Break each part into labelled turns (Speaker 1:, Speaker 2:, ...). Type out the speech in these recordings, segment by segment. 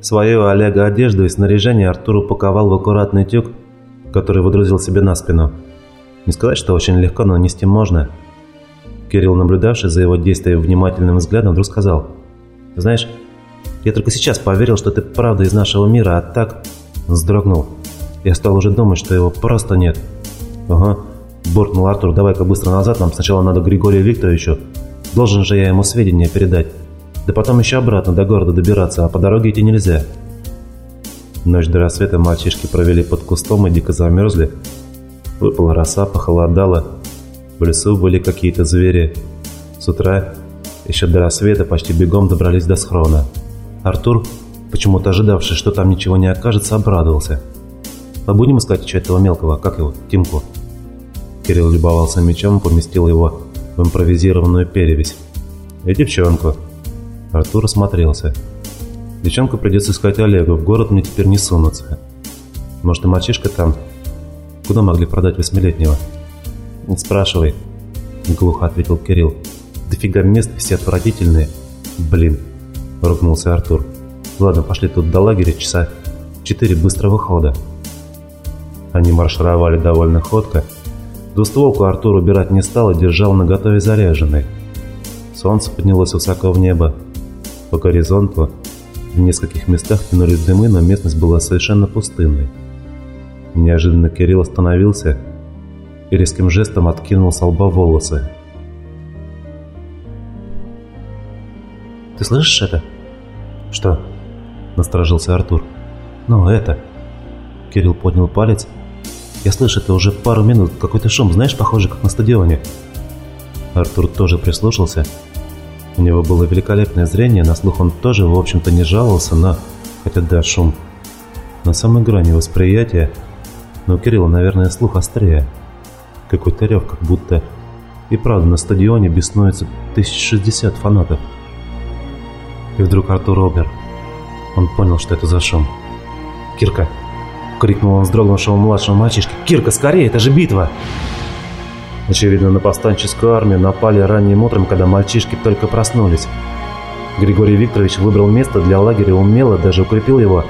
Speaker 1: Свою Олега одежду и снаряжение Артур упаковал в аккуратный тюк, который выдрузил себе на спину. Не сказать, что очень легко, но нести можно. Кирилл, наблюдавший за его действием внимательным взглядом, вдруг сказал. «Знаешь, я только сейчас поверил, что ты правда из нашего мира, а так...» Вздрогнул. Я стал уже думать, что его просто нет. «Ага», – буркнул Артур, «давай-ка быстро назад, нам сначала надо Григорию Викторовичу. Должен же я ему сведения передать. Да потом еще обратно до города добираться, а по дороге идти нельзя». Ночь до рассвета мальчишки провели под кустом и дико замерзли. Выпала роса, похолодало. В лесу были какие-то звери. С утра, еще до рассвета, почти бегом добрались до схрона. Артур, почему-то ожидавший, что там ничего не окажется, обрадовался. «А будем искать еще этого мелкого, как его, Тимку?» Кирилл любовался мечом, поместил его в импровизированную перевесь. «И девчонку». Артур осмотрелся. «Девчонку придется искать Олегу, в город мне теперь не сунуться. Может, и мальчишка там? Куда могли продать восьмилетнего?» «Не спрашивай», — глухо ответил Кирилл. «Дофига мест, все отвратительные. Блин», — ругнулся Артур. «Ладно, пошли тут до лагеря часа четыре быстрого хода». Они маршировали довольно ходко. Двустволку Артур убирать не стал и держал наготове заряженной. Солнце поднялось высоко в небо. По горизонту в нескольких местах тянулись дымы, но местность была совершенно пустынной. Неожиданно Кирилл остановился и резким жестом откинул с лба волосы. «Ты слышишь это?» «Что?» – насторожился Артур. «Ну, это...» Кирилл поднял палец я слышу это уже пару минут. Какой-то шум, знаешь, похоже, как на стадионе. Артур тоже прислушался. У него было великолепное зрение, на слух он тоже, в общем-то, не жаловался, но... Хотя да, шум. На самой грани восприятия. Но у Кирилла, наверное, слух острее. Какой-то рев, как будто... И правда, на стадионе беснуется 1060 фанатов. И вдруг Артур обер. Он понял, что это за шум. «Кирка!» крикнул он вздрогнувшему младшему мальчишке. «Кирка, скорее, это же битва!» Очевидно, на повстанческую армию напали ранним утром, когда мальчишки только проснулись. Григорий Викторович выбрал место для лагеря умело, даже укрепил его,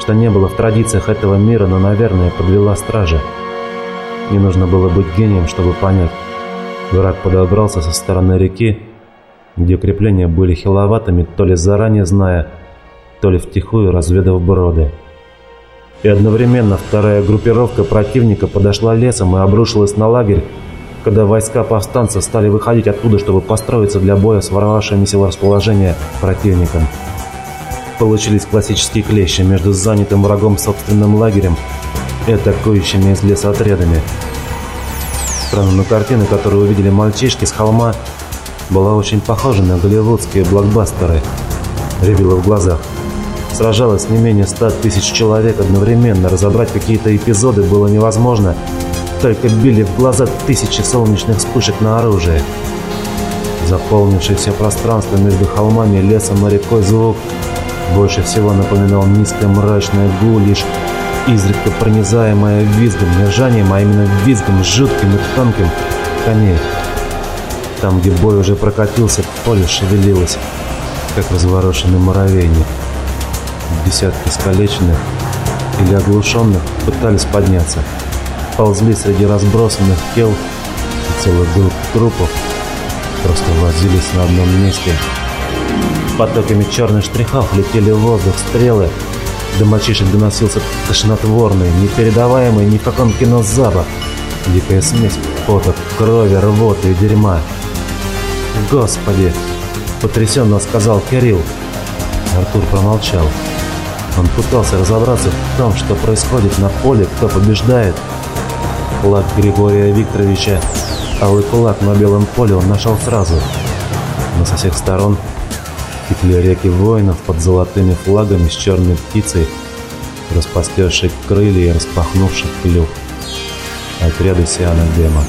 Speaker 1: что не было в традициях этого мира, но, наверное, подвела стража. Не нужно было быть гением, чтобы понять. Враг подобрался со стороны реки, где укрепления были хиловатыми, то ли заранее зная, то ли втихую разведав броды. И одновременно вторая группировка противника подошла лесом и обрушилась на лагерь, когда войска повстанцев стали выходить оттуда, чтобы построиться для боя с ворвавшимися в расположение противником. Получились классические клещи между занятым врагом собственным лагерем и атакующими из леса отрядами. Странно, но картина, которую увидели мальчишки с холма, была очень похожа на голливудские блокбастеры. Рябило в глазах. Сражалось не менее ста тысяч человек одновременно. Разобрать какие-то эпизоды было невозможно. Только били в глаза тысячи солнечных вспышек на оружие. Заполнившееся пространство между холмами, лесом и рекой звук больше всего напоминал низкое мрачное гул, лишь изредка пронизаемое визгом, не ржанием, а именно визгом жутким и тонким коней. Там, где бой уже прокатился, поле шевелилось, как разворошенный муравейник. Десятки искалеченных или оглушенных пытались подняться. Ползли среди разбросанных тел и целых групп трупов. Просто возились на одном месте. Потоками черных штрихов летели в воздух стрелы. До мальчишек доносился тошнотворный, непередаваемый ни в каком кино запах. Дикая смесь пота, крови, рвоты и дерьма. «Господи!» – потрясенно сказал Кирилл. Артур промолчал. Он пытался разобраться в том, что происходит на поле, кто побеждает. Кулак Григория Викторовича, алый кулак на белом поле он нашел сразу. Но со всех сторон текли реки воинов под золотыми флагами с черной птицей, распостершей крылья и распахнувших клюв. Отряды Сиана Дема.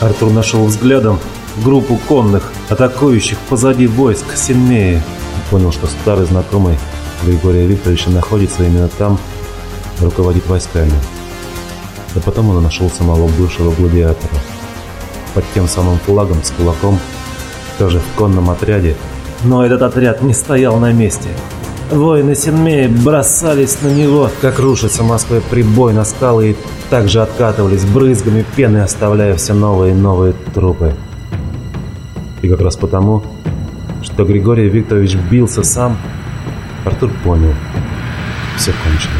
Speaker 1: Артур нашел взглядом группу конных, атакующих позади войск Синмеи. Понял, что старый знакомый Григория Викторовича находится именно там, руководит войсками. Да потом он нашел самого бывшего гладиатора. Под тем самым флагом с кулаком, тоже в конном отряде. Но этот отряд не стоял на месте. Воины Синмеи бросались на него, как рушится Москвы прибой на скалы и также откатывались брызгами пены, оставляя все новые и новые трупы. И как раз потому, что Григорий Викторович бился сам, Артур понял, все кончено.